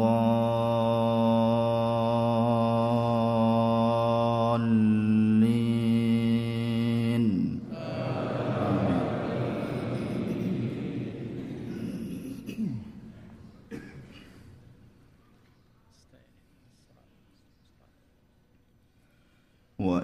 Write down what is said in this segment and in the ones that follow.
الضالين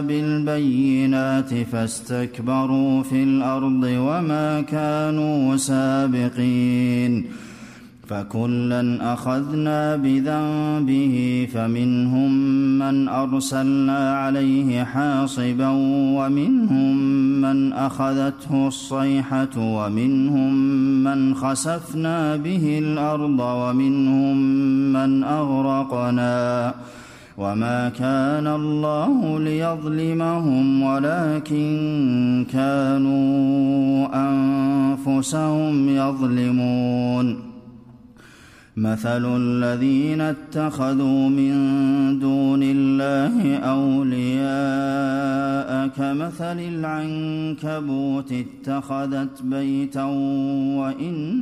بالبينات فاستكبروا في الأرض وما كانوا سابقين فكلا أخذنا بذنبه فمنهم من أرسلنا عليه حاصبا ومنهم من أخذته الصيحة ومنهم من خسفنا به الأرض ومنهم من أغرقنا وما كان الله ليظلمهم ولكن كانوا انفسهم يظلمون مثل الذين اتخذوا من دون الله اولياء كمثل العنكبوت اتخذت بيتا وان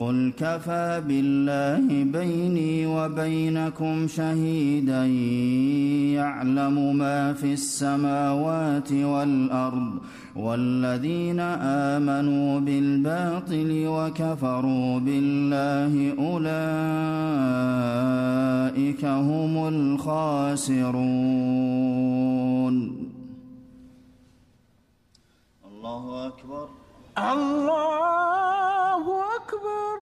قل كفى بالله بيني وبينكم شهيدا يعلم ما في السماوات والأرض والذين آمنوا بالباطل وكفروا بالله أولئك هم الخاسرون. الله أكبر. الله أكبر